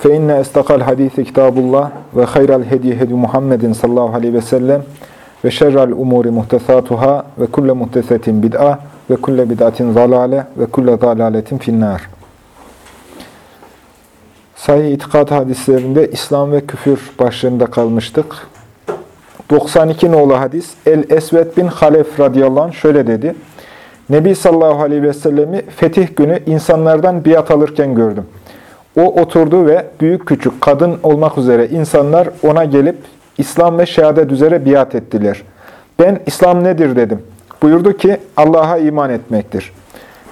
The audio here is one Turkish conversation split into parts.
فإن أستقى الحديث كتاب الله وخير الهدي هدي محمد صلى الله عليه وسلم وشر الأمور محدثاتها وكل محدثة بدعة وكل بدعة ضلالة وكل ضلالة في النار Sahih itikat hadislerinde İslam ve küfür başlığında kalmıştık. 92 nolu hadis El-Esved bin Halef radıyallahu anh şöyle dedi. Nebi sallallahu aleyhi ve sellemi fetih günü insanlardan biat alırken gördüm. O oturdu ve büyük küçük kadın olmak üzere insanlar ona gelip İslam ve şehadet üzere biat ettiler. Ben İslam nedir dedim. Buyurdu ki Allah'a iman etmektir.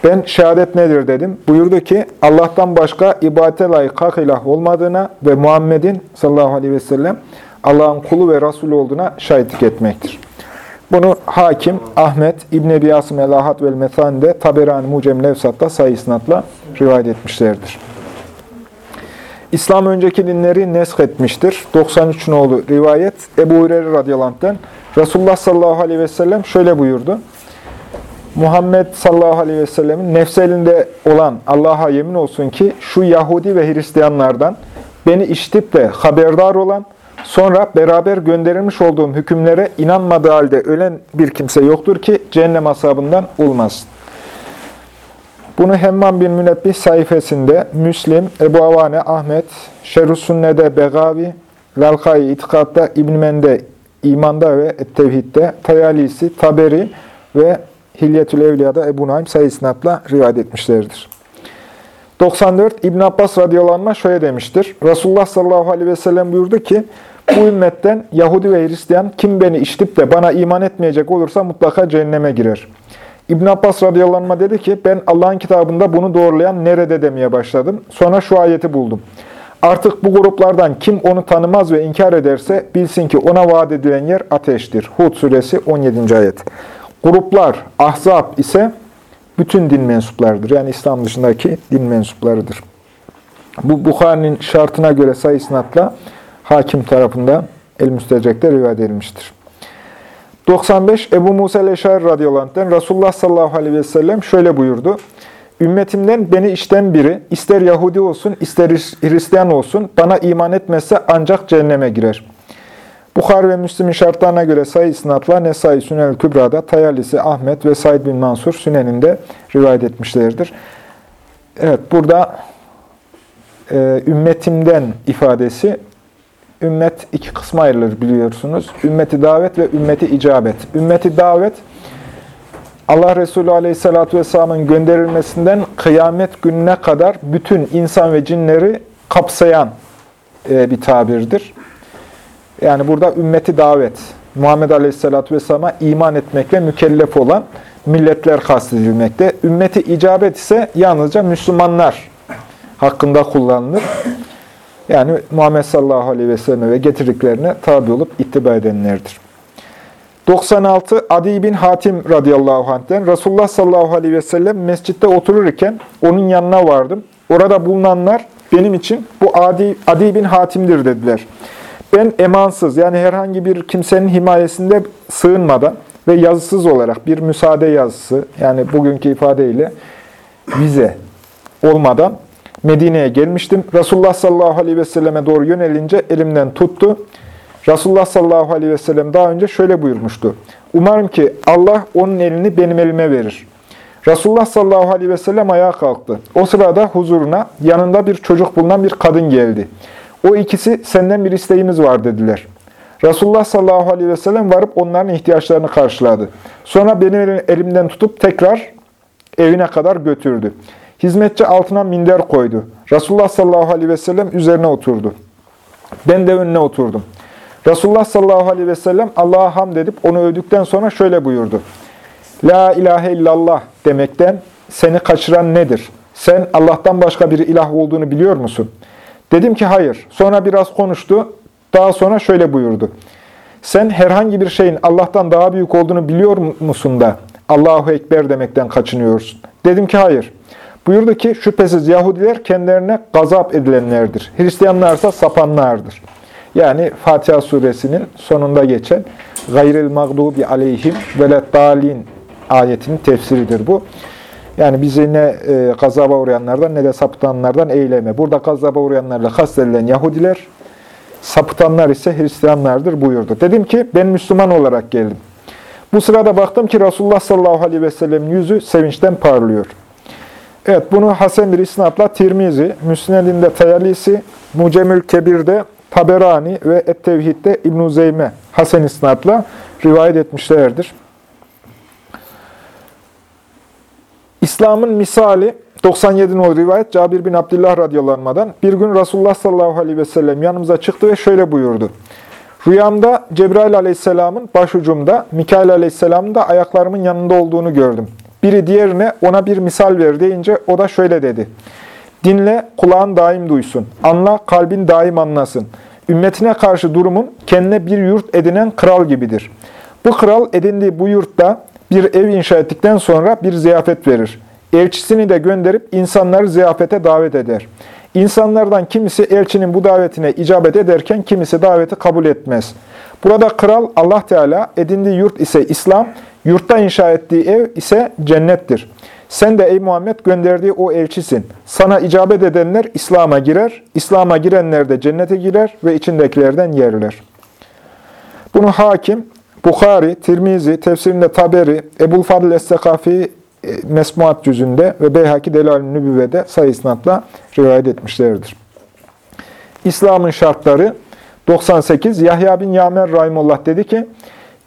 Ben şehadet nedir dedim. Buyurdu ki Allah'tan başka ibadete layık hak ilah olmadığına ve Muhammed'in sallallahu aleyhi ve sellem Allah'ın kulu ve Resulü olduğuna şahitlik etmektir. Bunu Hakim, Ahmet, İbn-i Ebi Asım vel Methan'de Taberani Mucem Levsat'ta sayı rivayet etmişlerdir. İslam önceki dinleri nesk etmiştir. 93 nolu rivayet Ebu Hureyre radıyallahu Resulullah sallallahu aleyhi ve sellem şöyle buyurdu. Muhammed sallallahu aleyhi ve sellemin nefsi elinde olan Allah'a yemin olsun ki şu Yahudi ve Hristiyanlardan beni işitip de haberdar olan, sonra beraber gönderilmiş olduğum hükümlere inanmadığı halde ölen bir kimse yoktur ki cehennem asabından olmasın. Bunu Hemmam bin Münebbih sayfasında Müslim, Ebu Avane, Ahmet, Şerh-ü Sünne'de Begavi, Lalkai İtikad'da İbn Mende, İman'da ve Tevhid'de, Tayalisi, Taberi ve Hilyetül Evliya'da Ebu Naim sayısınatla rivayet etmişlerdir. 94 İbn Abbas radıyallahu şöyle demiştir. Resulullah sallallahu aleyhi ve sellem buyurdu ki, bu ümmetten Yahudi ve Hristiyan kim beni işitip de bana iman etmeyecek olursa mutlaka cehenneme girer. İbn Abbas radıyallahu dedi ki, ben Allah'ın kitabında bunu doğrulayan nerede demeye başladım. Sonra şu ayeti buldum. Artık bu gruplardan kim onu tanımaz ve inkar ederse bilsin ki ona vaat edilen yer ateştir. Hud suresi 17. ayet. Gruplar, ahzab ise bütün din mensuplarıdır. Yani İslam dışındaki din mensuplarıdır. Bu Bukhari'nin şartına göre sayısınatla hakim tarafından el-müstecekte rivayet edilmiştir. 95 Ebu Musa el-Eşari radıyallahu Resulullah sallallahu aleyhi ve sellem şöyle buyurdu. Ümmetimden beni işten biri, ister Yahudi olsun, ister Hristiyan olsun, bana iman etmezse ancak cehenneme girer. Bukhari ve Müslim'in şartlarına göre sayı isnatla Nesai Sünel Kübra'da, Tayalisi, Ahmet ve Said bin Mansur Sünen'inde rivayet etmişlerdir. Evet, burada e, ümmetimden ifadesi ümmet iki kısma ayrılır biliyorsunuz. Ümmeti davet ve ümmeti icabet. Ümmeti davet, Allah Resulü Aleyhisselatü Vesselam'ın gönderilmesinden kıyamet gününe kadar bütün insan ve cinleri kapsayan e, bir tabirdir. Yani burada ümmeti davet, Muhammed Aleyhisselatü Vesselam'a iman etmekle mükellef olan milletler kastedilmekte. Ümmeti icabet ise yalnızca Müslümanlar hakkında kullanılır. Yani Muhammed sallallahu aleyhi ve sellem ve getirdiklerine tabi olup ittiba edenlerdir. 96 Adi bin Hatim radıyallahu anh'ten Resulullah sallallahu aleyhi ve sellem mescitte otururken onun yanına vardım. Orada bulunanlar benim için bu Adi, Adi bin Hatim'dir dediler. Ben emansız yani herhangi bir kimsenin himayesinde sığınmadan ve yazısız olarak bir müsaade yazısı yani bugünkü ifadeyle vize olmadan Medine'ye gelmiştim. Resulullah sallallahu aleyhi ve selleme doğru yönelince elimden tuttu. Resulullah sallallahu aleyhi ve sellem daha önce şöyle buyurmuştu. Umarım ki Allah onun elini benim elime verir. Resulullah sallallahu aleyhi ve sellem ayağa kalktı. O sırada huzuruna yanında bir çocuk bulunan bir kadın geldi. O ikisi senden bir isteğimiz var dediler. Resulullah sallallahu aleyhi ve sellem varıp onların ihtiyaçlarını karşıladı. Sonra benim elimden tutup tekrar evine kadar götürdü. Hizmetçi altına minder koydu. Resulullah sallallahu aleyhi ve sellem üzerine oturdu. Ben de önüne oturdum. Resulullah sallallahu aleyhi ve sellem Allah'a hamd edip onu övdükten sonra şöyle buyurdu. La ilahe illallah demekten seni kaçıran nedir? Sen Allah'tan başka bir ilah olduğunu biliyor musun? Dedim ki hayır. Sonra biraz konuştu. Daha sonra şöyle buyurdu. sen herhangi bir şeyin Allah'tan daha büyük olduğunu biliyor musun da Allahu Ekber demekten kaçınıyorsun? Dedim ki hayır. Buyurdu ki şüphesiz Yahudiler kendilerine gazap edilenlerdir. Hristiyanlarsa sapanlardır. Yani Fatiha suresinin sonunda geçen gayril mağdubi aleyhim veleddalin ayetinin tefsiridir bu. Yani bizi ne e, gazaba uğrayanlardan ne de sapıtanlardan eyleme. Burada gazaba uğrayanlarla kastedilen Yahudiler, sapıtanlar ise Hristiyanlardır buyurdu. Dedim ki ben Müslüman olarak geldim. Bu sırada baktım ki Resulullah sallallahu aleyhi ve sellem yüzü sevinçten parlıyor. Evet bunu Hasan bir isnatla Tirmizi, Müsned'inde Tayalisi, Mucemül Kebir'de Taberani ve Et-Tevhid'de İbn-i Zeyme Hasan isnatla rivayet etmişlerdir. İslam'ın misali 97 numaralı rivayet Cabir bin Abdullah radıyallahu bir gün Resulullah sallallahu aleyhi ve sellem yanımıza çıktı ve şöyle buyurdu. Rüyamda Cebrail aleyhisselamın başucumda, Mikail aleyhisselamın da ayaklarımın yanında olduğunu gördüm. Biri diğerine ona bir misal ver deyince o da şöyle dedi. Dinle, kulağın daim duysun. Anla, kalbin daim anlasın. Ümmetine karşı durumun kendine bir yurt edinen kral gibidir. Bu kral edindiği bu yurtta bir ev inşa ettikten sonra bir ziyafet verir. Elçisini de gönderip insanları ziyafete davet eder. İnsanlardan kimisi elçinin bu davetine icabet ederken kimisi daveti kabul etmez. Burada kral Allah Teala edindiği yurt ise İslam, yurtta inşa ettiği ev ise cennettir. Sen de ey Muhammed gönderdiği o elçisin. Sana icabet edenler İslam'a girer, İslam'a girenler de cennete girer ve içindekilerden yerler. Bunu hakim, Bukhari, Tirmizi, tefsirinde Taberi, Ebul Fadıl Es-Sekafi e, Mesmuat cüzünde ve Beyhaki Delal-i Nübüvve'de sayısınatla rivayet etmişlerdir. İslam'ın şartları 98. Yahya bin Yamer Rahimullah dedi ki,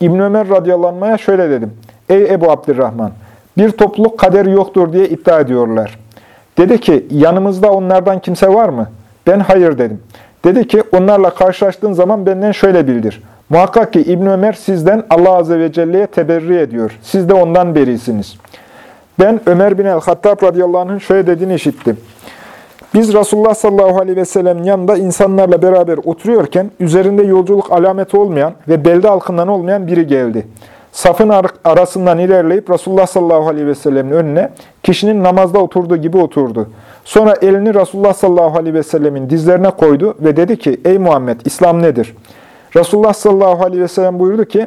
İbn Ömer radıyallahu şöyle dedim. Ey Ebu Abdurrahman, bir topluluk kaderi yoktur diye iddia ediyorlar. Dedi ki, yanımızda onlardan kimse var mı? Ben hayır dedim. Dedi ki, onlarla karşılaştığın zaman benden şöyle bildir. Muhakkak ki İbn Ömer sizden Allah Azze ve Celle'ye teberri ediyor. Siz de ondan berisiniz. Ben Ömer bin el-Hattab radıyallahu anh'ın şöyle dediğini işittim. Biz Resulullah sallallahu aleyhi ve sellem'in yanında insanlarla beraber oturuyorken üzerinde yolculuk alameti olmayan ve belde halkından olmayan biri geldi. Safın arasından ilerleyip Resulullah sallallahu aleyhi ve sellemin önüne kişinin namazda oturduğu gibi oturdu. Sonra elini Resulullah sallallahu aleyhi ve sellemin dizlerine koydu ve dedi ki, Ey Muhammed, İslam nedir? Resulullah sallallahu aleyhi ve sellem buyurdu ki,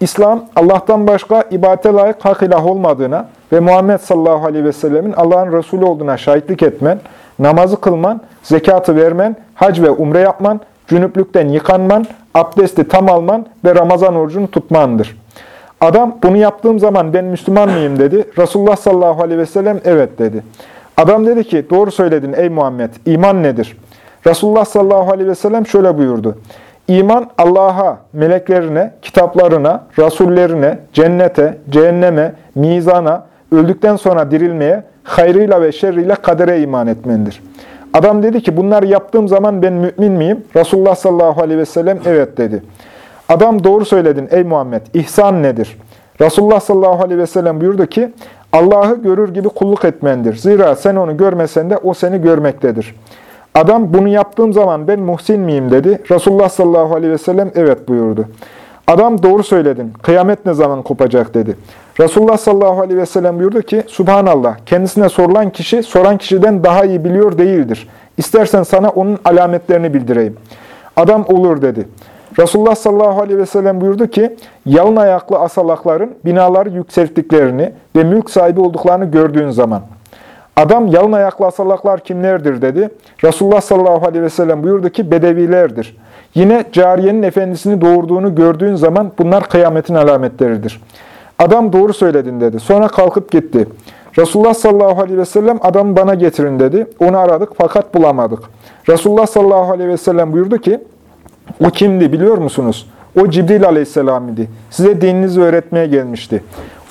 İslam, Allah'tan başka ibadete layık hak ilah olmadığına ve Muhammed sallallahu aleyhi ve sellemin Allah'ın Resulü olduğuna şahitlik etmen, namazı kılman, zekatı vermen, hac ve umre yapman, cünüplükten yıkanman, abdesti tam alman ve Ramazan orucunu tutmandır. Adam bunu yaptığım zaman ben Müslüman mıyım dedi. Resulullah sallallahu aleyhi ve sellem evet dedi. Adam dedi ki doğru söyledin ey Muhammed iman nedir? Resulullah sallallahu aleyhi ve sellem şöyle buyurdu. İman Allah'a, meleklerine, kitaplarına, rasullerine, cennete, cehenneme, mizana, öldükten sonra dirilmeye, hayrıyla ve şerriyle kadere iman etmendir. Adam dedi ki bunlar yaptığım zaman ben mümin miyim? Resulullah sallallahu aleyhi ve sellem evet dedi. Adam doğru söyledin ey Muhammed. İhsan nedir? Resulullah sallallahu aleyhi ve sellem buyurdu ki Allah'ı görür gibi kulluk etmendir. Zira sen onu görmesen de o seni görmektedir. Adam bunu yaptığım zaman ben muhsin miyim dedi. Resulullah sallallahu aleyhi ve sellem evet buyurdu. Adam doğru söyledin. Kıyamet ne zaman kopacak dedi. Resulullah sallallahu aleyhi ve sellem buyurdu ki Subhanallah kendisine sorulan kişi soran kişiden daha iyi biliyor değildir. İstersen sana onun alametlerini bildireyim. Adam olur dedi. Resulullah sallallahu aleyhi ve sellem buyurdu ki yalın ayaklı asalakların binaları yükselttiklerini ve mülk sahibi olduklarını gördüğün zaman Adam yalın ayaklı asalaklar kimlerdir dedi. Resulullah sallallahu aleyhi ve sellem buyurdu ki bedevilerdir. Yine cariyenin efendisini doğurduğunu gördüğün zaman bunlar kıyametin alametleridir. Adam doğru söyledin dedi. Sonra kalkıp gitti. Resulullah sallallahu aleyhi ve sellem adamı bana getirin dedi. Onu aradık fakat bulamadık. Resulullah sallallahu aleyhi ve sellem buyurdu ki o kimdi biliyor musunuz? O Cibril aleyhisselam idi. Size dininizi öğretmeye gelmişti.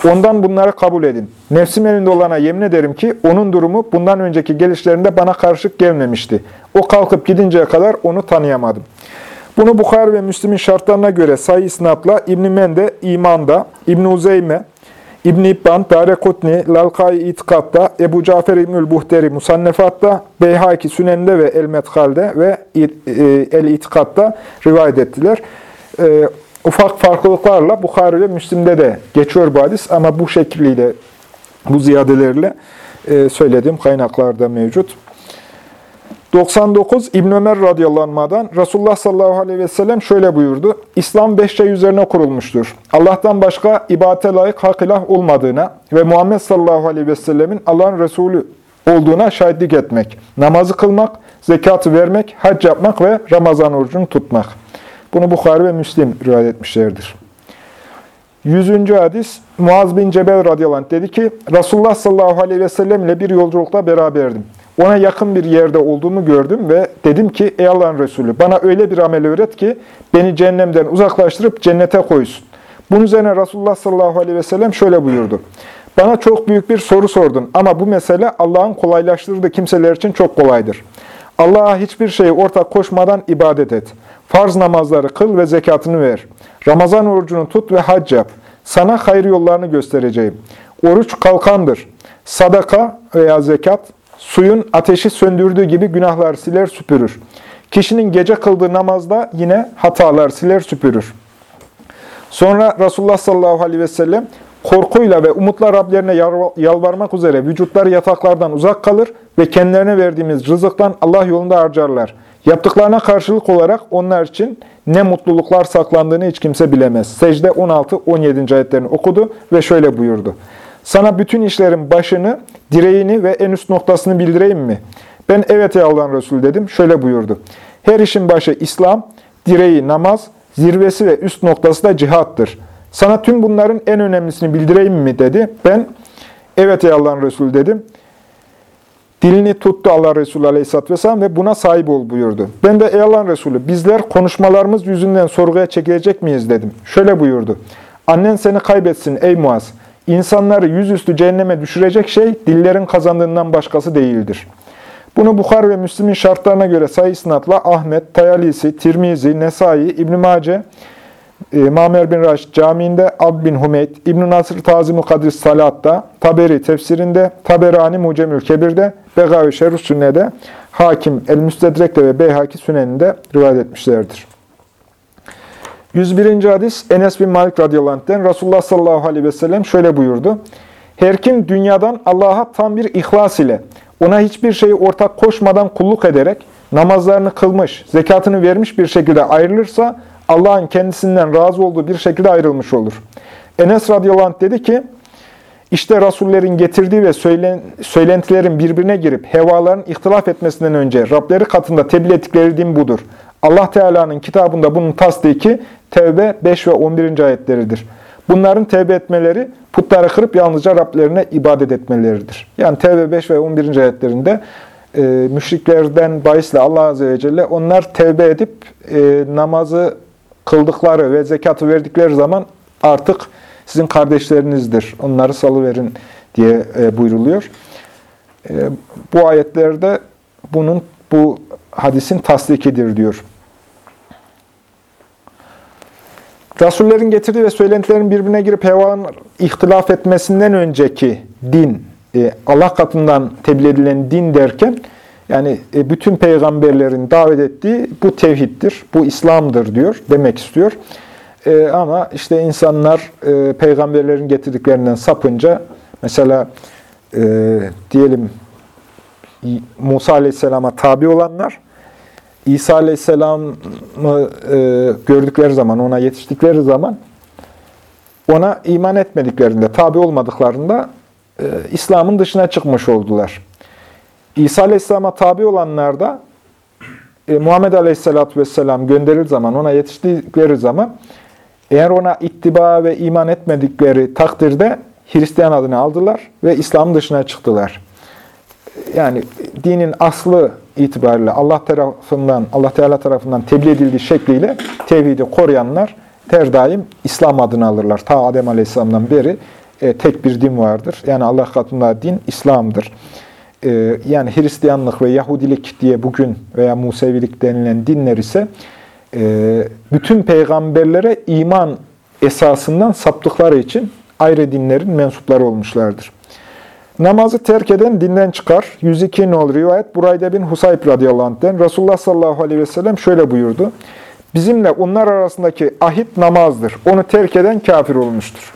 Ondan bunları kabul edin. Nefsim elinde olana yemin ederim ki onun durumu bundan önceki gelişlerinde bana karışık gelmemişti. O kalkıp gidinceye kadar onu tanıyamadım. Bunu Bukhari ve Müslim'in şartlarına göre sayı isnatla İbn-i Mende İman'da, İbn-i Uzeyme, İbn-i İbban, Darekutni, Lalkai İtikad'da, Ebu Cafer İbnül Buhteri Musannefat'ta, Beyhaki Sünen'de ve El-Methal'de ve e, El-İtikad'da rivayet ettiler. E, ufak farklılıklarla Bukhari ve Müslim'de de geçiyor bu hadis ama bu şekliyle, bu ziyadelerle e, söylediğim kaynaklarda mevcut. 99 İbn Ömer radıyallahu anh'dan Resulullah sallallahu aleyhi ve sellem şöyle buyurdu. İslam beş şey üzerine kurulmuştur. Allah'tan başka ibadete layık hak ilah olmadığına ve Muhammed sallallahu aleyhi ve sellemin Allah'ın Resulü olduğuna şahitlik etmek, namazı kılmak, zekatı vermek, hac yapmak ve Ramazan orucunu tutmak. Bunu Bukhari ve Müslim rivayet etmişlerdir. Yüzüncü hadis, Muaz bin Cebel radıyallahu dedi ki, Resulullah sallallahu aleyhi ve sellem ile bir yolculukta beraberdim. Ona yakın bir yerde olduğumu gördüm ve dedim ki, ey Allah'ın Resulü, bana öyle bir amel öğret ki, beni cehennemden uzaklaştırıp cennete koysun. Bunun üzerine Resulullah sallallahu aleyhi ve sellem şöyle buyurdu. Bana çok büyük bir soru sordun ama bu mesele Allah'ın kolaylaştırdığı kimseler için çok kolaydır. Allah'a hiçbir şeyi ortak koşmadan ibadet et. Farz namazları kıl ve zekatını ver. Ramazan orucunu tut ve hac yap. Sana hayır yollarını göstereceğim. Oruç kalkandır. Sadaka veya zekat, suyun ateşi söndürdüğü gibi günahlar siler süpürür. Kişinin gece kıldığı namazda yine hatalar siler süpürür. Sonra Resulullah sallallahu aleyhi ve sellem korkuyla ve umutla Rablerine yalvarmak üzere vücutları yataklardan uzak kalır ve kendilerine verdiğimiz rızıktan Allah yolunda harcarlar. Yaptıklarına karşılık olarak onlar için ne mutluluklar saklandığını hiç kimse bilemez. Secde 16-17. ayetlerini okudu ve şöyle buyurdu. Sana bütün işlerin başını, direğini ve en üst noktasını bildireyim mi? Ben evet ey Allah'ın Resulü dedim. Şöyle buyurdu. Her işin başı İslam, direği namaz, zirvesi ve üst noktası da cihattır. Sana tüm bunların en önemlisini bildireyim mi dedi. Ben evet ey Allah'ın Resulü dedim. Dilini tuttu Allah Resulü Aleyhisselatü Vesselam ve buna sahip ol buyurdu. Ben de ey Allah'ın Resulü bizler konuşmalarımız yüzünden sorguya çekilecek miyiz dedim. Şöyle buyurdu. Annen seni kaybetsin ey Muaz. İnsanları yüzüstü cehenneme düşürecek şey dillerin kazandığından başkası değildir. Bunu Bukhar ve Müslim'in şartlarına göre sayı isnatla Ahmet, Tayalisi, Tirmizi, Nesai, İbn-i Mace, e, Mamer bin Raş Camii'nde, Ab bin Humeyd, İbn-i Nasır Tazim-i Kadir Salat'ta, Taberi tefsirinde, Taberani Mucemül Kebir'de, Begavi Şerif Sünne'de, Hakim El-Müstedrek'te ve Beyhaki Sünen'inde rivayet etmişlerdir. 101. hadis Enes bin Malik radıyallahu anh'den Resulullah sallallahu aleyhi ve sellem şöyle buyurdu. Her kim dünyadan Allah'a tam bir ihlas ile, ona hiçbir şeyi ortak koşmadan kulluk ederek, namazlarını kılmış, zekatını vermiş bir şekilde ayrılırsa, Allah'ın kendisinden razı olduğu bir şekilde ayrılmış olur. Enes radıyallahu anh dedi ki, işte Rasullerin getirdiği ve söylen, söylentilerin birbirine girip hevaların ihtilaf etmesinden önce Rableri katında tebliğ ettikleri din budur. Allah Teala'nın kitabında bunun tasdiki Tevbe 5 ve 11. ayetleridir. Bunların tevbe etmeleri putları kırıp yalnızca Rablerine ibadet etmeleridir. Yani Tevbe 5 ve 11. ayetlerinde e, müşriklerden bahisle Allah Azze ve Celle onlar tevbe edip e, namazı kıldıkları ve zekatı verdikleri zaman artık sizin kardeşlerinizdir. Onları salıverin diye e, buyruluyor. E, bu ayetlerde bunun bu hadisin tasdikidir diyor. Rasullerin getirdiği ve söylentilerin birbirine girip hevanın ihtilaf etmesinden önceki din, e, Allah katından tebliğ edilen din derken, yani e, bütün peygamberlerin davet ettiği bu tevhiddir, bu İslam'dır diyor, demek istiyor. E, ama işte insanlar peygamberlerin getirdiklerinden sapınca, mesela diyelim Musa Aleyhisselam'a tabi olanlar, İsa Aleyhisselam'ı e, gördükleri zaman, ona yetiştikleri zaman ona iman etmediklerinde, tabi olmadıklarında e, İslam'ın dışına çıkmış oldular. İsa Aleyhisselam'a tabi olanlar da e, Muhammed Aleyhisselatü Vesselam gönderir zaman, ona yetiştikleri zaman eğer ona ittiba ve iman etmedikleri takdirde Hristiyan adını aldılar ve İslam'ın dışına çıktılar. Yani dinin aslı itibariyle Allah tarafından, Allah Teala tarafından tebliğ edildiği şekliyle tevhidi koruyanlar ter daim İslam adını alırlar. Ta Adem Aleyhisselam'dan beri e, tek bir din vardır. Yani Allah katında din İslam'dır. E, yani Hristiyanlık ve Yahudilik diye bugün veya Musevilik denilen dinler ise e, bütün peygamberlere iman esasından saptıkları için ayrı dinlerin mensupları olmuşlardır. Namazı terk eden dinden çıkar. 102 nol rivayet Burayda bin Husayb radıyallahu anh'den Resulullah sallallahu aleyhi ve sellem şöyle buyurdu. Bizimle onlar arasındaki ahit namazdır. Onu terk eden kafir olmuştur.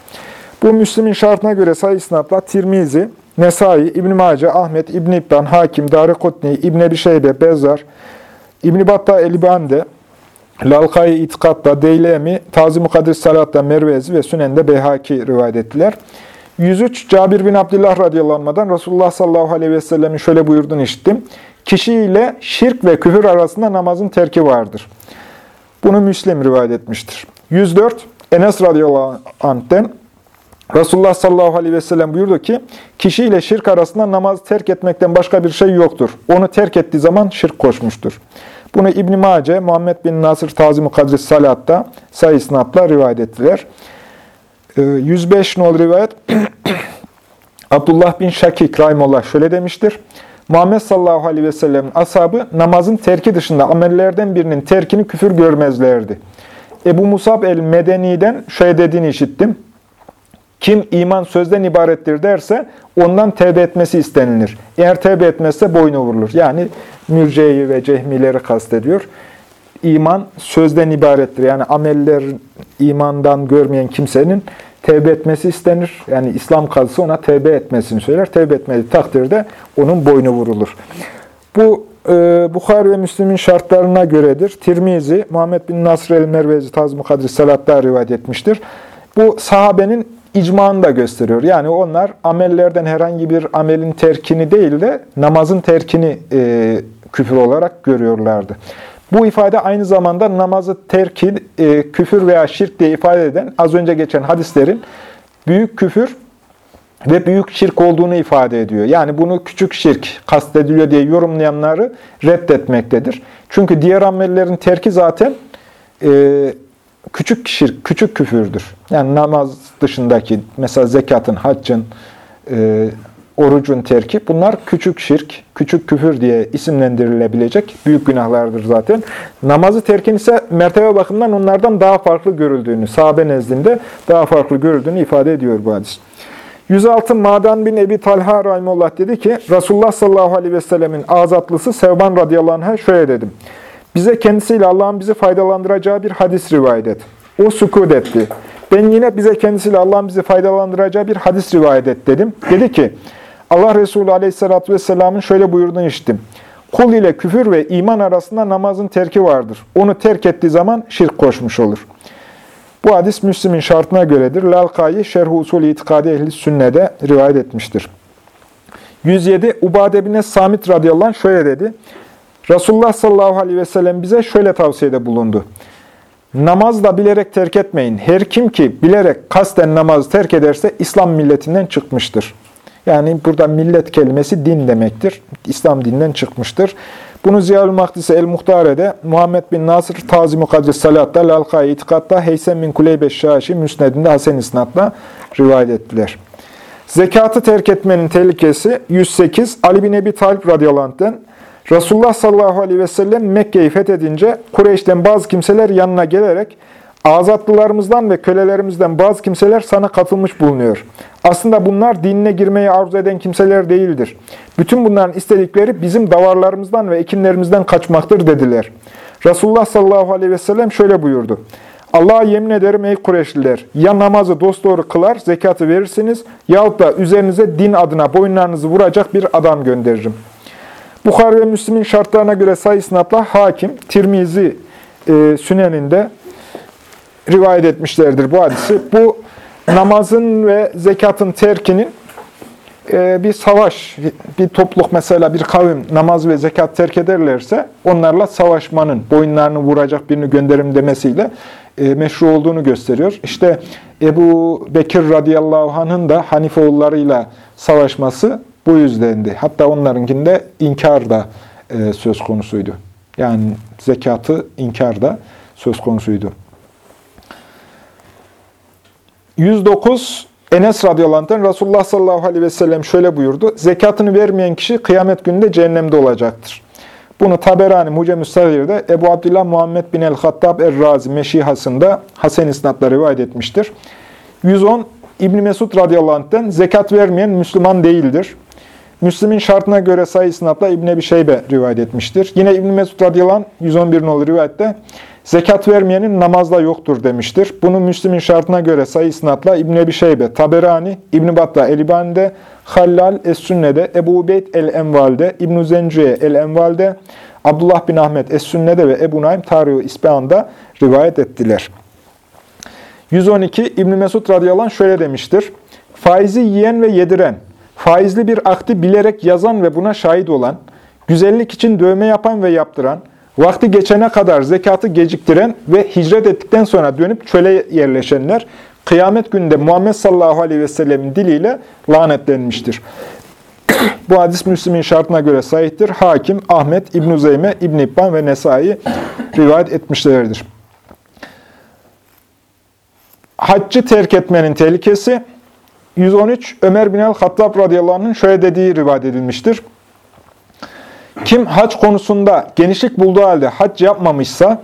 Bu Müslim'in şartına göre sayı isnatla Tirmizi, Nesai, İbn-i Mace, Ahmet, İbn-i İbban, Hakim, Darikutni, İbn-i Ebi Şeybe, Bezzar, İbn-i Batta, Elibande, Lalkai İtikat'ta, Deylemi, Tazi Mukaddes Salat'ta, Mervezi ve Sünen'de Beyhaki rivayet ettiler. 103 Cabir bin Abdullah radıyallahu Resulullah sallallahu aleyhi ve sellemin şöyle buyurduğunu işittim. Kişi ile şirk ve küfür arasında namazın terki vardır. Bunu Müslim rivayet etmiştir. 104 Enes radıyallahu anh'ten Resulullah sallallahu aleyhi ve sellem buyurdu ki, kişi ile şirk arasında namazı terk etmekten başka bir şey yoktur. Onu terk ettiği zaman şirk koşmuştur. Bunu İbn-i Mace, Muhammed bin Nasır Tazim-i Kadris Salat'ta sayısınatla rivayet ettiler. 105 ee, nol rivayet Abdullah bin Şakik Rahimullah şöyle demiştir. Muhammed sallallahu aleyhi ve sellem'in ashabı namazın terki dışında amellerden birinin terkini küfür görmezlerdi. Ebu Musab el-Medeni'den şöyle dediğini işittim. Kim iman sözden ibarettir derse ondan tevbe etmesi istenilir. Eğer tevbe etmezse boynu vurulur. Yani mürceyi ve cehmileri kastediyor. İman sözden ibarettir. Yani ameller imandan görmeyen kimsenin tevbe etmesi istenir. Yani İslam kadısı ona tevbe etmesini söyler. Tevbe etmediği takdirde onun boynu vurulur. Bu e, Bukhari ve Müslim'in şartlarına göredir. Tirmizi, Muhammed bin Nasr el-Mervezi Taz-ı Kadri Salat'ta rivayet etmiştir. Bu sahabenin icmağını da gösteriyor. Yani onlar amellerden herhangi bir amelin terkini değil de namazın terkini e, küfür olarak görüyorlardı. Bu ifade aynı zamanda namazı terki, e, küfür veya şirk diye ifade eden az önce geçen hadislerin büyük küfür ve büyük şirk olduğunu ifade ediyor. Yani bunu küçük şirk kastediliyor diye yorumlayanları reddetmektedir. Çünkü diğer amellerin terki zaten e, küçük şirk, küçük küfürdür. Yani namaz dışındaki, mesela zekatın, haccın, e, orucun terki, bunlar küçük şirk, küçük küfür diye isimlendirilebilecek büyük günahlardır zaten. Namazı terkin ise mertebe bakımından onlardan daha farklı görüldüğünü, sahabe nezdinde daha farklı görüldüğünü ifade ediyor bu hadis. 106 Madan bin Ebi Talha Rahimullah dedi ki, Resulullah sallallahu aleyhi ve sellemin azatlısı Sevban radıyallahu anh'a şöyle dedim. Bize kendisiyle Allah'ın bizi faydalandıracağı bir hadis rivayet et. O sukut etti. Ben yine bize kendisiyle Allah'ın bizi faydalandıracağı bir hadis rivayet et dedim. Dedi ki, Allah Resulü Aleyhisselatü Vesselam'ın şöyle buyurduğunu işittim. Kul ile küfür ve iman arasında namazın terki vardır. Onu terk ettiği zaman şirk koşmuş olur. Bu hadis Müslim'in şartına göredir. Lalkai Şerh-i Usul İtikadi Ehli Sünne'de rivayet etmiştir. 107 Ubade bin Samit radıyallahu anh şöyle dedi. Resulullah sallallahu aleyhi ve sellem bize şöyle tavsiyede bulundu. Namaz da bilerek terk etmeyin. Her kim ki bilerek kasten namazı terk ederse İslam milletinden çıkmıştır. Yani burada millet kelimesi din demektir. İslam dininden çıkmıştır. Bunu Ziyal-ül Mahdisi El-Muhtare'de, Muhammed bin Nasır Tazi Mukaddes Salat'ta, Lalkai İtikad'da, Heysem bin Kuleybe Şaşi Müsned'inde Hasen İsnad'la rivayet ettiler. Zekatı terk etmenin tehlikesi 108 Ali bin Ebi Talip radıyallahu Resulullah sallallahu aleyhi ve sellem Mekke'yi fethedince Kureyş'ten bazı kimseler yanına gelerek azatlılarımızdan ve kölelerimizden bazı kimseler sana katılmış bulunuyor. Aslında bunlar dinine girmeyi arzu eden kimseler değildir. Bütün bunların istedikleri bizim davarlarımızdan ve ekinlerimizden kaçmaktır dediler. Resulullah sallallahu aleyhi ve sellem şöyle buyurdu. Allah'a yemin ederim ey Kureyşliler, ya namazı dosdoğru kılar, zekatı verirsiniz, yahut da üzerinize din adına boyunlarınızı vuracak bir adam gönderirim. Bukhari ve Müslim'in şartlarına göre sayı sınavla hakim, Tirmizi e, Sünen'inde rivayet etmişlerdir bu hadisi. Bu namazın ve zekatın terkinin e, bir savaş, bir topluluk mesela bir kavim namaz ve zekat terk ederlerse onlarla savaşmanın, boyunlarını vuracak birini gönderim demesiyle e, meşru olduğunu gösteriyor. İşte Ebu Bekir radıyallahu anh'ın da Hanifoğullarıyla savaşması bu yüzdendi. Hatta onlarınkinde inkar da e, söz konusuydu. Yani zekatı inkar da söz konusuydu. 109 Enes radıyallahu Resulullah sallallahu aleyhi ve sellem şöyle buyurdu. Zekatını vermeyen kişi kıyamet gününde cehennemde olacaktır. Bunu Taberani Mucem-i Sagir'de Ebu Abdullah Muhammed bin el-Hattab er-Razi Meşihasında Hasen İsnat'la rivayet etmiştir. 110 İbn Mesud radıyallahu anh'ten zekat vermeyen Müslüman değildir. Müslim'in şartına göre sayı sınavla İbn Ebi Şeybe rivayet etmiştir. Yine İbn Mesud radıyallahu anh 111 nolu rivayette zekat vermeyenin namazda yoktur demiştir. Bunu Müslim'in şartına göre sayı isnatla İbn Ebi Şeybe, Taberani, İbn Battah Elibani'de, Hallal Es-Sünne'de, Ebu Ubeyd El-Enval'de, İbn Zenciye El-Enval'de, Abdullah bin Ahmet Es-Sünne'de ve Ebu Naim Tarih-i İsbehan'da rivayet ettiler. 112 İbn Mesud radıyallahu şöyle demiştir. Faizi yiyen ve yediren, faizli bir akdi bilerek yazan ve buna şahit olan, güzellik için dövme yapan ve yaptıran, vakti geçene kadar zekatı geciktiren ve hicret ettikten sonra dönüp çöle yerleşenler, kıyamet günde Muhammed sallallahu aleyhi ve sellemin diliyle lanetlenmiştir. Bu hadis Müslim'in şartına göre sahiptir. Hakim, Ahmet, İbn-i Zeyme, İbn-i İbban ve Nesai rivayet etmişlerdir. Haccı terk etmenin tehlikesi 113 Ömer bin el-Hattab radıyallahu anh'ın şöyle dediği rivayet edilmiştir. Kim hac konusunda genişlik bulduğu halde hac yapmamışsa,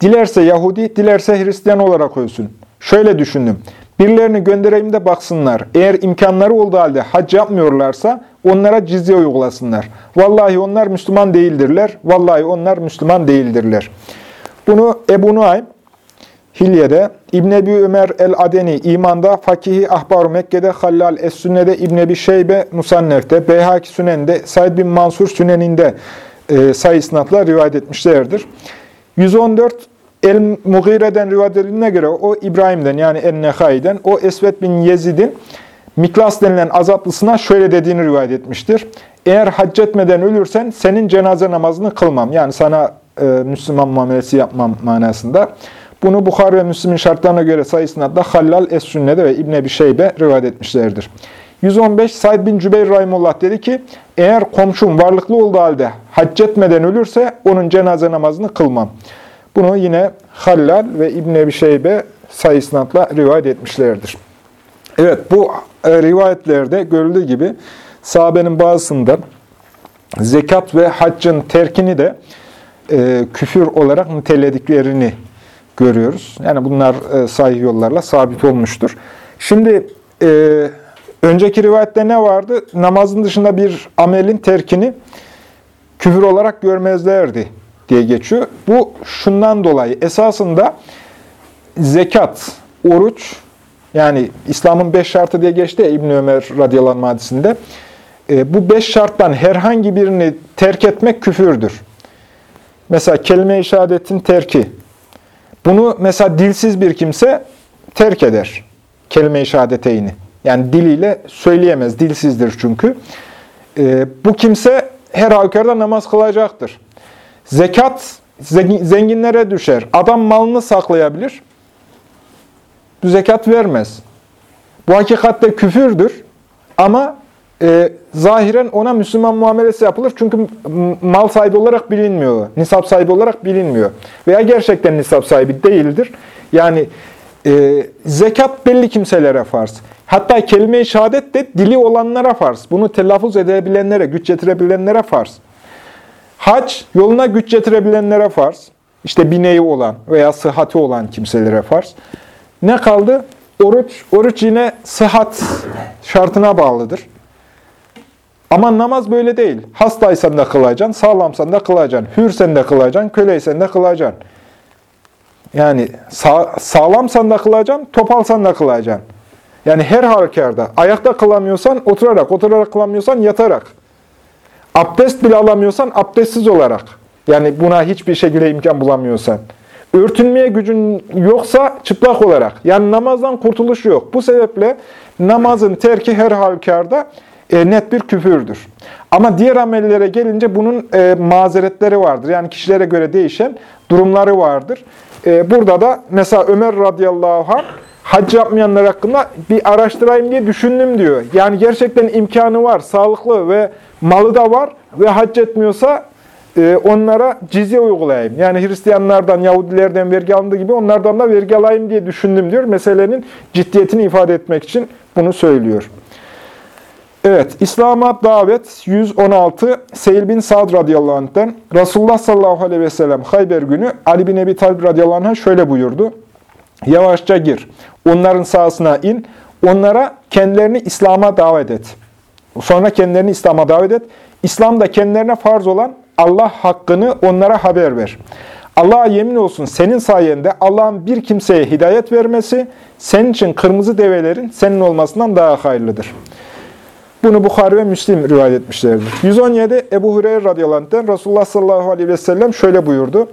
dilerse Yahudi, dilerse Hristiyan olarak ölsün. Şöyle düşündüm. Birilerini göndereyim de baksınlar. Eğer imkanları olduğu halde hac yapmıyorlarsa onlara cizye uygulasınlar. Vallahi onlar Müslüman değildirler. Vallahi onlar Müslüman değildirler. Bunu Ebu Nuaym Hilye'de, İbn Ebi Ömer el-Adeni İman'da, Fakihi Ahbar Mekke'de, Hallal Es-Sünne'de, İbn Ebi Şeybe Musannef'te, Beyhaki Sünen'de, Said bin Mansur Sünen'inde e, sayı sınatla rivayet etmişlerdir. 114 El-Mughire'den rivayet edildiğine göre o İbrahim'den yani En-Nehai'den, o Esved bin Yezid'in Miklas denilen azaplısına şöyle dediğini rivayet etmiştir. Eğer hac etmeden ölürsen senin cenaze namazını kılmam. Yani sana e, Müslüman muamelesi yapmam manasında. Bunu Bukhari ve Müslim'in şartlarına göre sayısında da Hallal Es-Sünne'de ve İbn-i Şeybe rivayet etmişlerdir. 115 Said bin Cübeyr Rahimullah dedi ki, eğer komşum varlıklı olduğu halde hac etmeden ölürse onun cenaze namazını kılmam. Bunu yine Hallal ve İbn-i Şeybe sayısınatla rivayet etmişlerdir. Evet bu e, rivayetlerde görüldüğü gibi sahabenin bazısında zekat ve haccın terkini de e, küfür olarak nitelediklerini görüyoruz. Yani bunlar e, sahih yollarla sabit olmuştur. Şimdi e, önceki rivayette ne vardı? Namazın dışında bir amelin terkini küfür olarak görmezlerdi diye geçiyor. Bu şundan dolayı esasında zekat, oruç yani İslam'ın beş şartı diye geçti ya İbn Ömer radıyallahu hadisinde. E, bu beş şarttan herhangi birini terk etmek küfürdür. Mesela kelime-i şehadetin terki, bunu mesela dilsiz bir kimse terk eder. Kelime-i şehadeteyni. Yani diliyle söyleyemez. Dilsizdir çünkü. E, bu kimse her halükarda namaz kılacaktır. Zekat zenginlere düşer. Adam malını saklayabilir. Zekat vermez. Bu hakikatte küfürdür. Ama e, zahiren ona Müslüman muamelesi yapılır. Çünkü mal sahibi olarak bilinmiyor. Nisap sahibi olarak bilinmiyor. Veya gerçekten nisap sahibi değildir. Yani e, zekat belli kimselere farz. Hatta kelime-i şehadet de dili olanlara farz. Bunu telaffuz edebilenlere, güç getirebilenlere farz. Hac yoluna güç getirebilenlere farz. İşte bineği olan veya sıhhati olan kimselere farz. Ne kaldı? Oruç. Oruç yine sıhhat şartına bağlıdır. Ama namaz böyle değil. Hastaysan da kılacaksın, sağlamsan da kılacaksın, hürsen de kılacaksın, köleysen de kılacaksın. Yani sağ, sağlamsan da kılacaksın, topalsan da kılacaksın. Yani her halükarda ayakta kılamıyorsan oturarak, oturarak kılamıyorsan yatarak. Abdest bile alamıyorsan abdestsiz olarak. Yani buna hiçbir şekilde imkan bulamıyorsan. Örtünmeye gücün yoksa çıplak olarak. Yani namazdan kurtuluş yok. Bu sebeple namazın terki her halükarda e, net bir küfürdür. Ama diğer amellere gelince bunun e, mazeretleri vardır. Yani kişilere göre değişen durumları vardır. E, burada da mesela Ömer radıyallahu anh hac yapmayanlar hakkında bir araştırayım diye düşündüm diyor. Yani gerçekten imkanı var, sağlıklı ve malı da var ve hac etmiyorsa onlara cizye uygulayayım. Yani Hristiyanlardan, Yahudilerden vergi alındığı gibi onlardan da vergi alayım diye düşündüm diyor. Meselenin ciddiyetini ifade etmek için bunu söylüyor. Evet, İslam'a davet 116 Seyil bin Sa'd radıyallahu anh'ten Resulullah sallallahu aleyhi ve sellem Hayber günü Ali bin Ebi Talib radıyallahu anh şöyle buyurdu. Yavaşça gir, onların sahasına in, onlara kendilerini İslam'a davet et. Sonra kendilerini İslam'a davet et. İslam'da kendilerine farz olan Allah hakkını onlara haber ver. Allah'a yemin olsun senin sayende Allah'ın bir kimseye hidayet vermesi, senin için kırmızı develerin senin olmasından daha hayırlıdır. Bunu Bukhari ve Müslim rivayet etmişlerdir. 117 Ebu Hureyre radıyallahu anh'den Resulullah sallallahu aleyhi ve sellem şöyle buyurdu.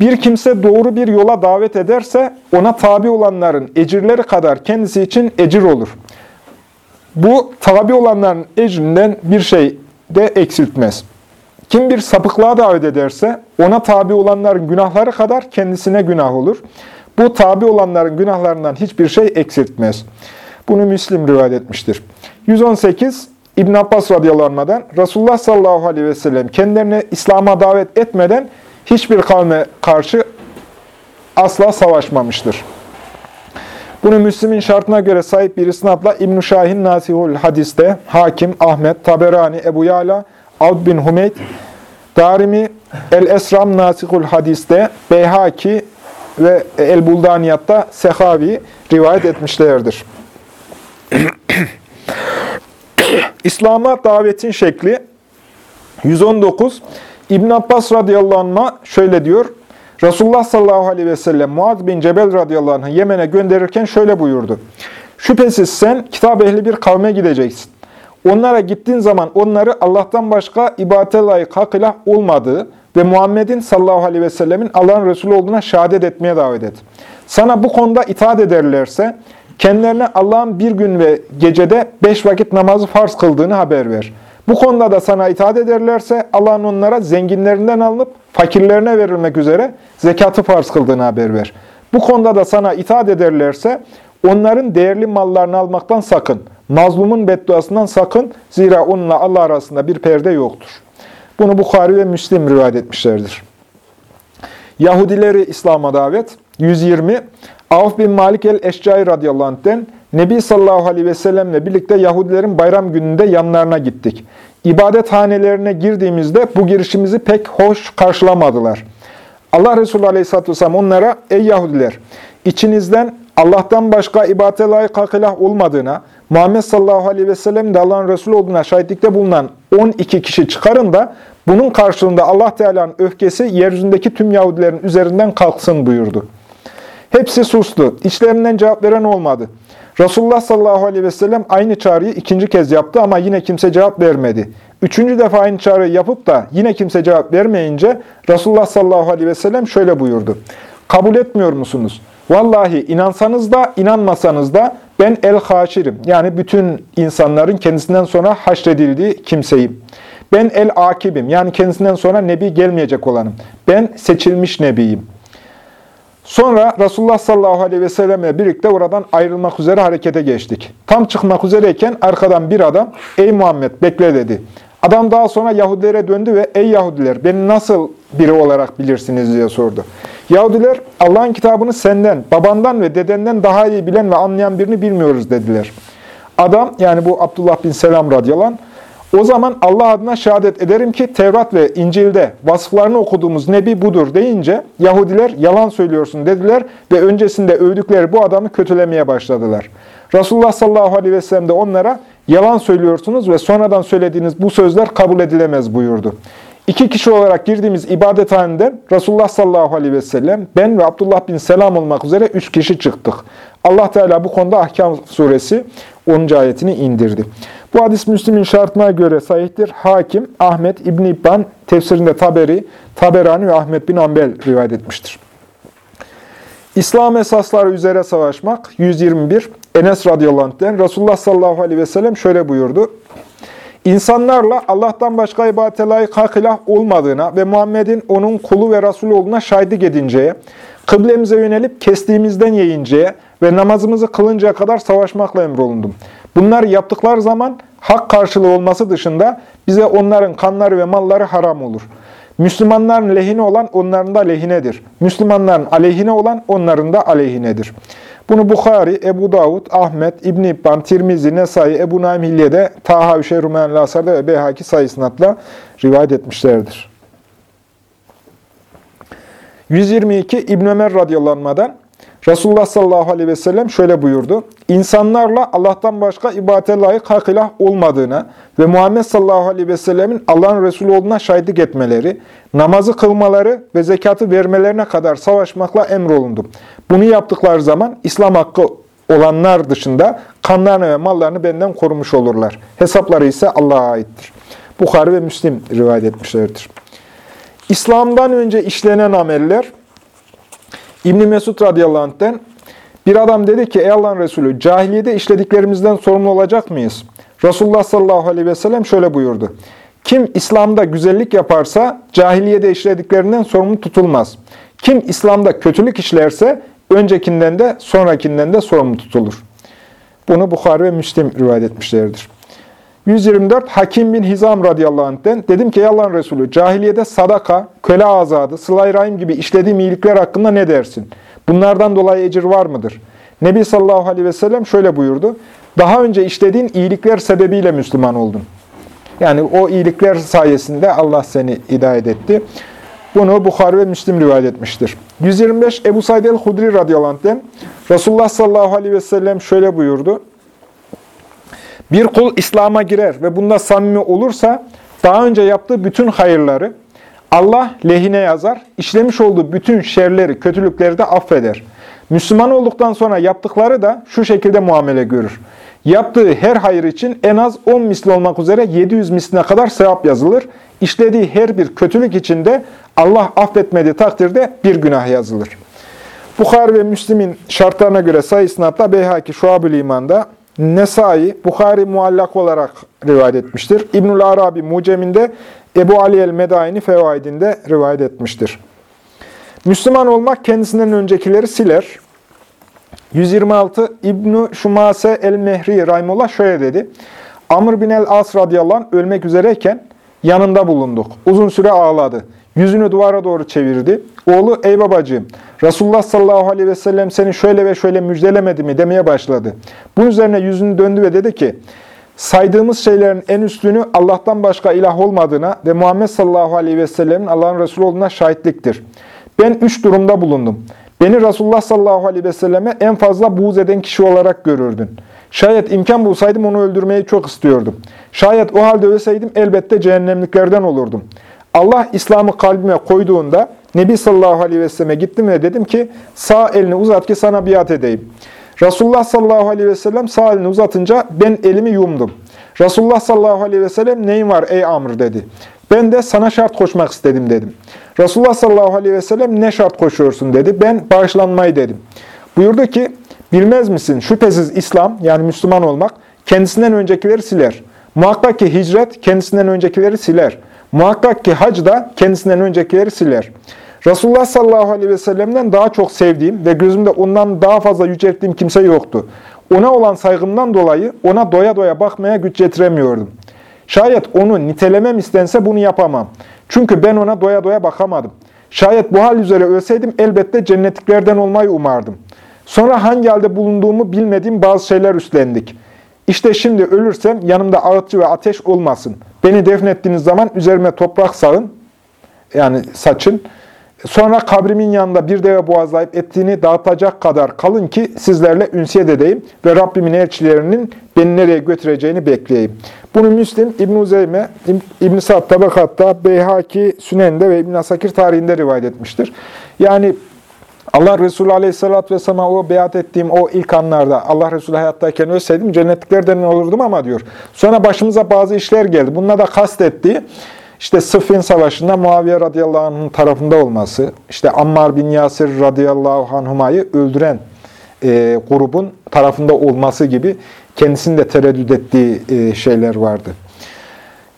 Bir kimse doğru bir yola davet ederse ona tabi olanların ecirleri kadar kendisi için ecir olur. Bu tabi olanların ecrinden bir şey de eksiltmez. Kim bir sapıklığa davet ederse ona tabi olanların günahları kadar kendisine günah olur. Bu tabi olanların günahlarından hiçbir şey eksiltmez. Bunu Müslim rivayet etmiştir. 118 İbn Abbas radıyallahu Resulullah sallallahu aleyhi ve sellem kendilerini İslam'a davet etmeden hiçbir kavme karşı asla savaşmamıştır. Bunu Müslim'in şartına göre sahip bir isnatla İbn-i Şahin Nasihul Hadis'te, Hakim, Ahmet, Taberani, Ebu Yala, Avd bin Humeyd, Darimi, El-Esram Nasihul Hadis'te, Beyhaki ve El-Buldaniyat'ta Sehavi rivayet etmişlerdir. İslam'a davetin şekli 119 İbn Abbas radıyallahu anh'a şöyle diyor. Resulullah sallallahu aleyhi ve sellem Muad bin Cebel radıyallahu anh'ı Yemen'e gönderirken şöyle buyurdu. Şüphesiz sen kitap ehli bir kavme gideceksin. Onlara gittiğin zaman onları Allah'tan başka ibadete layık hak ilah olmadığı ve Muhammed'in sallallahu aleyhi ve sellemin Allah'ın Resulü olduğuna şehadet etmeye davet et. Sana bu konuda itaat ederlerse kendilerine Allah'ın bir gün ve gecede beş vakit namazı farz kıldığını haber ver. Bu konuda da sana itaat ederlerse Allah'ın onlara zenginlerinden alınıp fakirlerine verilmek üzere zekatı farz kıldığını haber ver. Bu konuda da sana itaat ederlerse onların değerli mallarını almaktan sakın. Mazlumun bedduasından sakın. Zira onunla Allah arasında bir perde yoktur. Bunu Bukhari ve Müslim rivayet etmişlerdir. Yahudileri İslam'a davet 120 Avf bin Malik el-Eşcai radıyallahu anh'den Nebi sallallahu aleyhi ve sellemle birlikte Yahudilerin bayram gününde yanlarına gittik. İbadethanelerine girdiğimizde bu girişimizi pek hoş karşılamadılar. Allah Resulü aleyhisselatü vesselam onlara, ey Yahudiler, içinizden Allah'tan başka ibadete layık hakilah olmadığına, Muhammed sallallahu aleyhi ve sellem de Allah'ın Resulü olduğuna şahitlikte bulunan 12 kişi çıkarın da bunun karşılığında Allah Teala'nın öfkesi yeryüzündeki tüm Yahudilerin üzerinden kalksın buyurdu. Hepsi sustu. İçlerinden cevap veren olmadı. Resulullah sallallahu aleyhi ve sellem aynı çağrıyı ikinci kez yaptı ama yine kimse cevap vermedi. Üçüncü defa aynı çağrıyı yapıp da yine kimse cevap vermeyince Resulullah sallallahu aleyhi ve sellem şöyle buyurdu. Kabul etmiyor musunuz? Vallahi inansanız da inanmasanız da ben el-haşirim. Yani bütün insanların kendisinden sonra haşredildiği kimseyim. Ben el-akibim. Yani kendisinden sonra nebi gelmeyecek olanım. Ben seçilmiş nebiyim. Sonra Resulullah sallallahu aleyhi ve sellemle birlikte oradan ayrılmak üzere harekete geçtik. Tam çıkmak üzereyken arkadan bir adam, ''Ey Muhammed bekle'' dedi. Adam daha sonra Yahudilere döndü ve ''Ey Yahudiler beni nasıl biri olarak bilirsiniz?'' diye sordu. Yahudiler Allah'ın kitabını senden, babandan ve dedenden daha iyi bilen ve anlayan birini bilmiyoruz dediler. Adam yani bu Abdullah bin Selam radıyallahu anh, o zaman Allah adına şehadet ederim ki Tevrat ve İncil'de vasıflarını okuduğumuz Nebi budur deyince Yahudiler yalan söylüyorsun dediler ve öncesinde övdükleri bu adamı kötülemeye başladılar. Resulullah sallallahu aleyhi ve sellem de onlara yalan söylüyorsunuz ve sonradan söylediğiniz bu sözler kabul edilemez buyurdu. İki kişi olarak girdiğimiz ibadethaneden Resulullah sallallahu aleyhi ve sellem, ben ve Abdullah bin Selam olmak üzere üç kişi çıktık. Allah Teala bu konuda Ahkam suresi 10. ayetini indirdi. Bu hadis Müslim'in şartına göre sahihtir. Hakim, Ahmet, İbn İbban, tefsirinde Taberi, Taberani ve Ahmet bin Ambel rivayet etmiştir. İslam esasları üzere savaşmak 121 Enes radıyallahu anh'den Resulullah sallallahu aleyhi ve sellem şöyle buyurdu. İnsanlarla Allah'tan başka ibadete layık hak ilah olmadığına ve Muhammed'in onun kulu ve Resulü olduğuna şahitlik edinceye, kıblemize yönelip kestiğimizden yiyinceye ve namazımızı kılıncaya kadar savaşmakla emrolundum. Bunları yaptıkları zaman hak karşılığı olması dışında bize onların kanları ve malları haram olur. Müslümanların lehine olan onların da lehinedir. Müslümanların aleyhine olan onların da aleyhinedir. Bunu Bukhari, Ebu Davud, Ahmet, İbn-i İbban, Tirmizi, Nesai, Ebu Naim Hilye'de, Taha Üşey Rumen Lasar'da ve Beyhaki sayısınatla rivayet etmişlerdir. 122 İbn Ömer radıyallahu anh'dan Resulullah sallallahu aleyhi ve sellem şöyle buyurdu. İnsanlarla Allah'tan başka ibadete layık hak ilah olmadığına ve Muhammed sallallahu aleyhi ve sellemin Allah'ın Resulü olduğuna şahitlik etmeleri, namazı kılmaları ve zekatı vermelerine kadar savaşmakla emrolundum. Bunu yaptıkları zaman İslam hakkı olanlar dışında kanlarını ve mallarını benden korumuş olurlar. Hesapları ise Allah'a aittir. Bukhari ve Müslim rivayet etmişlerdir. İslam'dan önce işlenen ameller, İbn Mesud radıyallahu anh'ten bir adam dedi ki ey Allah'ın Resulü cahiliyede işlediklerimizden sorumlu olacak mıyız? Resulullah sallallahu aleyhi ve sellem şöyle buyurdu. Kim İslam'da güzellik yaparsa cahiliyede işlediklerinden sorumlu tutulmaz. Kim İslam'da kötülük işlerse öncekinden de sonrakinden de sorumlu tutulur. Bunu Bukhari ve Müslim rivayet etmişlerdir. 124 Hakim bin Hizam radıyallahu anh'den dedim ki Allah'ın Resulü cahiliyede sadaka, köle azadı, sıla rahim gibi işlediğim iyilikler hakkında ne dersin? Bunlardan dolayı ecir var mıdır? Nebi sallallahu aleyhi ve sellem şöyle buyurdu. Daha önce işlediğin iyilikler sebebiyle Müslüman oldun. Yani o iyilikler sayesinde Allah seni hidayet etti. Bunu Bukhari ve Müslim rivayet etmiştir. 125 Ebu Said el-Hudri radıyallahu anh'den Resulullah sallallahu aleyhi ve sellem şöyle buyurdu. Bir kul İslam'a girer ve bunda samimi olursa daha önce yaptığı bütün hayırları Allah lehine yazar, işlemiş olduğu bütün şerleri, kötülükleri de affeder. Müslüman olduktan sonra yaptıkları da şu şekilde muamele görür. Yaptığı her hayır için en az 10 misli olmak üzere 700 misline kadar sevap yazılır. İşlediği her bir kötülük için de Allah affetmediği takdirde bir günah yazılır. Bukhari ve Müslim'in şartlarına göre sayı isnatla Beyhaki Şuab-ül İman'da Nesai, Bukhari muallak olarak rivayet etmiştir. İbnül Arabi Mucem'inde, Ebu Ali el-Medaini Fevaidinde rivayet etmiştir. Müslüman olmak kendisinden öncekileri siler. 126 İbn-i Şumase el-Mehri Rahimullah şöyle dedi. Amr bin el-As radıyallahu anh ölmek üzereyken yanında bulunduk. Uzun süre ağladı. Yüzünü duvara doğru çevirdi. Oğlu ey babacığım Resulullah sallallahu aleyhi ve sellem seni şöyle ve şöyle müjdelemedi mi demeye başladı. Bunun üzerine yüzünü döndü ve dedi ki saydığımız şeylerin en üstünü Allah'tan başka ilah olmadığına ve Muhammed sallallahu aleyhi ve sellemin Allah'ın Resulü olduğuna şahitliktir. Ben üç durumda bulundum. Beni Resulullah sallallahu aleyhi ve selleme en fazla buğz eden kişi olarak görürdün. Şayet imkan bulsaydım onu öldürmeyi çok istiyordum. Şayet o halde ölseydim elbette cehennemliklerden olurdum. Allah İslam'ı kalbime koyduğunda Nebi sallallahu aleyhi ve selleme gittim ve dedim ki sağ elini uzat ki sana biat edeyim. Resulullah sallallahu aleyhi ve sellem sağ elini uzatınca ben elimi yumdum. Resulullah sallallahu aleyhi ve sellem neyin var ey Amr dedi. Ben de sana şart koşmak istedim dedim. Resulullah sallallahu aleyhi ve sellem ne şart koşuyorsun dedi. Ben bağışlanmayı dedim. Buyurdu ki bilmez misin şüphesiz İslam yani Müslüman olmak kendisinden öncekileri siler. Muhakkak ki hicret kendisinden öncekileri siler. Muhakkak ki hac da kendisinden öncekileri siler. Resulullah sallallahu aleyhi ve sellem'den daha çok sevdiğim ve gözümde ondan daha fazla yücelttiğim kimse yoktu. Ona olan saygımdan dolayı ona doya doya bakmaya güç getiremiyordum. Şayet onu nitelemem istense bunu yapamam. Çünkü ben ona doya doya bakamadım. Şayet bu hal üzere ölseydim elbette cennetliklerden olmayı umardım. Sonra hangi halde bulunduğumu bilmediğim bazı şeyler üstlendik. İşte şimdi ölürsem yanımda ağıtçı ve ateş olmasın. Beni defnettiğiniz zaman üzerime toprak sağın, yani saçın. Sonra kabrimin yanında bir deve boğazlayıp ettiğini dağıtacak kadar kalın ki sizlerle ünsiyet edeyim ve Rabbimin elçilerinin beni nereye götüreceğini bekleyeyim. Bunu Müslim, İbn-i Zeyme, İbn-i Sa'd Tabakat'ta, Beyhaki, Sünen'de ve İbn-i Asakir tarihinde rivayet etmiştir. Yani Allah Resulü Aleyhisselatü Vesselam'a o beyat ettiğim o ilk anlarda Allah Resulü hayattayken ölseydim cennetliklerden olurdum ama diyor. Sonra başımıza bazı işler geldi. Bununla da kastettiği işte Sıffin Savaşı'nda Muaviye radıyallahu anh'ın tarafında olması, işte Ammar bin Yasir radıyallahu anhumayı öldüren e, grubun tarafında olması gibi kendisinin de tereddüt ettiği e, şeyler vardı.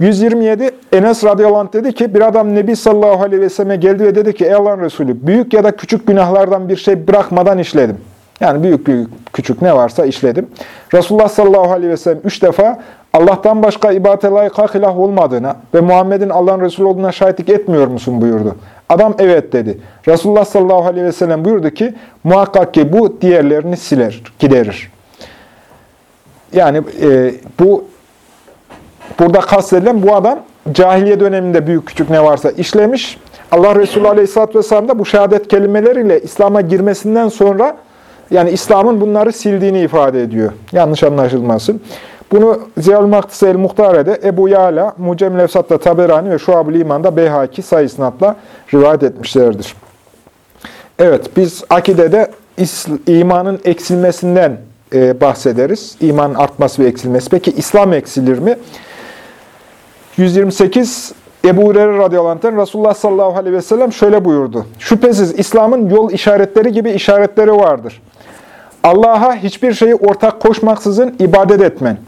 127 Enes radıyallahu dedi ki bir adam Nebi sallallahu aleyhi ve selleme geldi ve dedi ki ey Allah'ın Resulü büyük ya da küçük günahlardan bir şey bırakmadan işledim. Yani büyük büyük küçük ne varsa işledim. Resulullah sallallahu aleyhi ve sellem üç defa Allah'tan başka ibadete layık hak ilah olmadığına ve Muhammed'in Allah'ın Resulü olduğuna şahitlik etmiyor musun buyurdu. Adam evet dedi. Resulullah sallallahu aleyhi ve sellem buyurdu ki muhakkak ki bu diğerlerini siler, giderir. Yani e, bu burada kastedilen bu adam cahiliye döneminde büyük küçük ne varsa işlemiş. Allah Resulü aleyhisselatü vesselam da bu şehadet kelimeleriyle İslam'a girmesinden sonra Yani İslam'ın bunları sildiğini ifade ediyor. Yanlış anlaşılmasın. Bunu Ziyal Maktisi el-Muhtare'de Ebu Yala, Mucem Lefsat'ta Taberani ve Şuab-ı İman'da Beyhaki sayısınatla rivayet etmişlerdir. Evet, biz akidede imanın eksilmesinden e, bahsederiz. İmanın artması ve eksilmesi. Peki İslam eksilir mi? 128 Ebu Hureyre radıyallahu anh'ten Resulullah sallallahu aleyhi ve sellem şöyle buyurdu. Şüphesiz İslam'ın yol işaretleri gibi işaretleri vardır. Allah'a hiçbir şeyi ortak koşmaksızın ibadet etmen,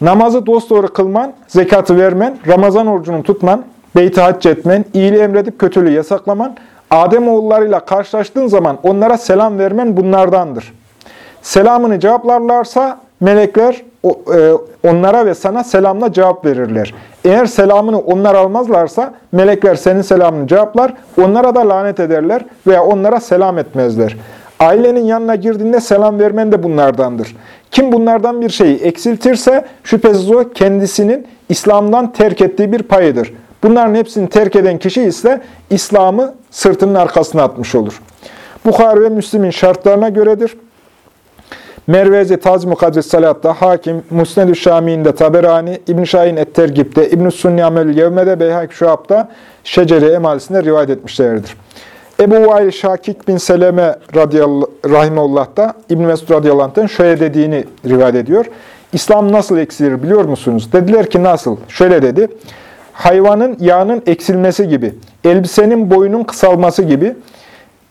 namazı dosdoğru kılman, zekatı vermen, Ramazan orucunu tutman, beyti hac etmen, iyiliği emredip kötülüğü yasaklaman, Adem oğullarıyla karşılaştığın zaman onlara selam vermen bunlardandır. Selamını cevaplarlarsa melekler onlara ve sana selamla cevap verirler. Eğer selamını onlar almazlarsa melekler senin selamını cevaplar, onlara da lanet ederler veya onlara selam etmezler. Ailenin yanına girdiğinde selam vermen de bunlardandır. Kim bunlardan bir şeyi eksiltirse şüphesiz o kendisinin İslam'dan terk ettiği bir payıdır. Bunların hepsini terk eden kişi ise İslam'ı sırtının arkasına atmış olur. Bukhari ve Müslim'in şartlarına göredir. Mervezi Taz-ı Mukaddes Salat'ta, Hakim, Musned-ü Şami'inde, Taberani, İbn-i Şahin Et-Tergib'de, İbn-i Sunni Amelül Yevme'de, Beyhak Şuab'da, Şeceri Emalisi'nde rivayet etmişlerdir. Ebu Vail Şakik bin Seleme Rahimullah da İbn Mesud radıyallahu şöyle dediğini rivayet ediyor. İslam nasıl eksilir biliyor musunuz? Dediler ki nasıl? Şöyle dedi. Hayvanın yağının eksilmesi gibi, elbisenin boyunun kısalması gibi,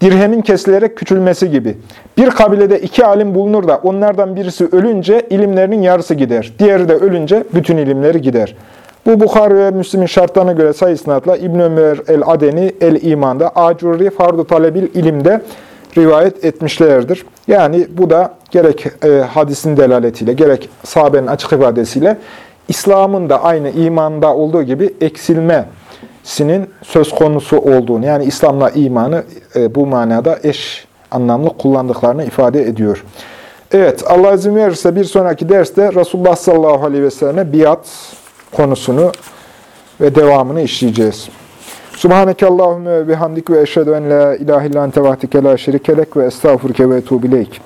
dirhemin kesilerek küçülmesi gibi. Bir kabilede iki alim bulunur da onlardan birisi ölünce ilimlerinin yarısı gider. Diğeri de ölünce bütün ilimleri gider. Bu Bukhari ve Müslim'in şartlarına göre sayı isnatla İbn Ömer el-Adeni el-İman'da, Acurri Fardu Talebil ilimde rivayet etmişlerdir. Yani bu da gerek e, hadisin delaletiyle, gerek sahabenin açık ifadesiyle İslam'ın da aynı imanda olduğu gibi eksilmesinin söz konusu olduğunu, yani İslam'la imanı e, bu manada eş anlamlı kullandıklarını ifade ediyor. Evet, Allah izin verirse bir sonraki derste Resulullah sallallahu aleyhi ve selleme biat konusunu ve devamını işleyeceğiz. Subhaneke Allahümme ve bihamdik ve eşhedü en la ilahe illan tevahdike la şerikelek ve estağfurke ve etubileyk.